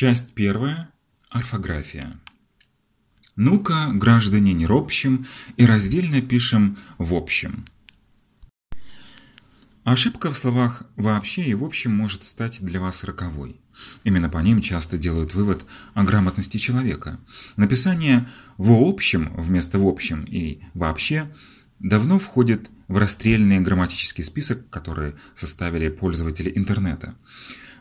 Часть первая. Орфография. Ну-ка, граждане, не ропщим и раздельно пишем в общем. Ошибка в словах «вообще» и «в общем» может стать для вас роковой. Именно по ним часто делают вывод о грамотности человека. Написание «в общем» вместо «в общем» и «вообще» давно входит в расстрельный грамматический список, который составили пользователи интернета.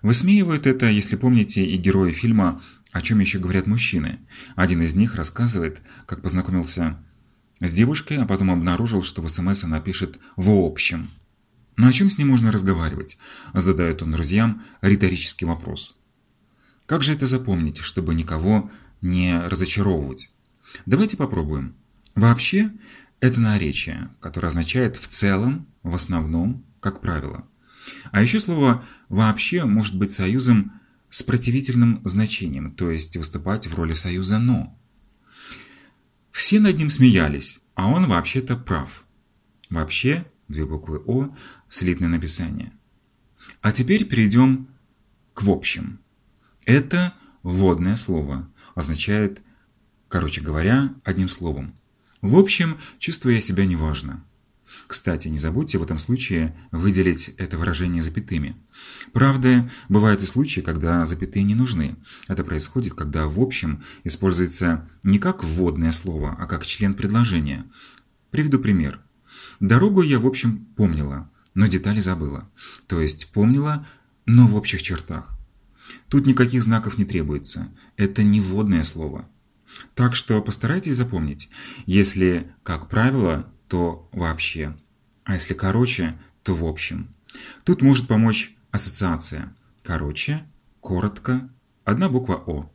Высмеивают это, если помните, и герои фильма «О чем еще говорят мужчины». Один из них рассказывает, как познакомился с девушкой, а потом обнаружил, что в СМС она пишет «в общем». Но о чем с ним можно разговаривать? Задает он друзьям риторический вопрос. Как же это запомнить, чтобы никого не разочаровывать? Давайте попробуем. Вообще, это наречие, которое означает в целом, в основном, как правило. А еще слово «вообще» может быть союзом с противительным значением, то есть выступать в роли союза «но». Все над ним смеялись, а он вообще-то прав. Вообще, две буквы «о», слитное написание. А теперь перейдем к «в общем». Это вводное слово, означает, короче говоря, одним словом. В общем, чувствую я себя неважно. Кстати, не забудьте в этом случае выделить это выражение запятыми. Правда, бывают и случаи, когда запятые не нужны. Это происходит, когда в общем используется не как вводное слово, а как член предложения. Приведу пример. Дорогу я, в общем, помнила, но детали забыла. То есть помнила, но в общих чертах. Тут никаких знаков не требуется. Это не вводное слово. Так что постарайтесь запомнить. Если, как правило, то вообще. А если короче, то в общем. Тут может помочь ассоциация. Короче, коротко, одна буква «О».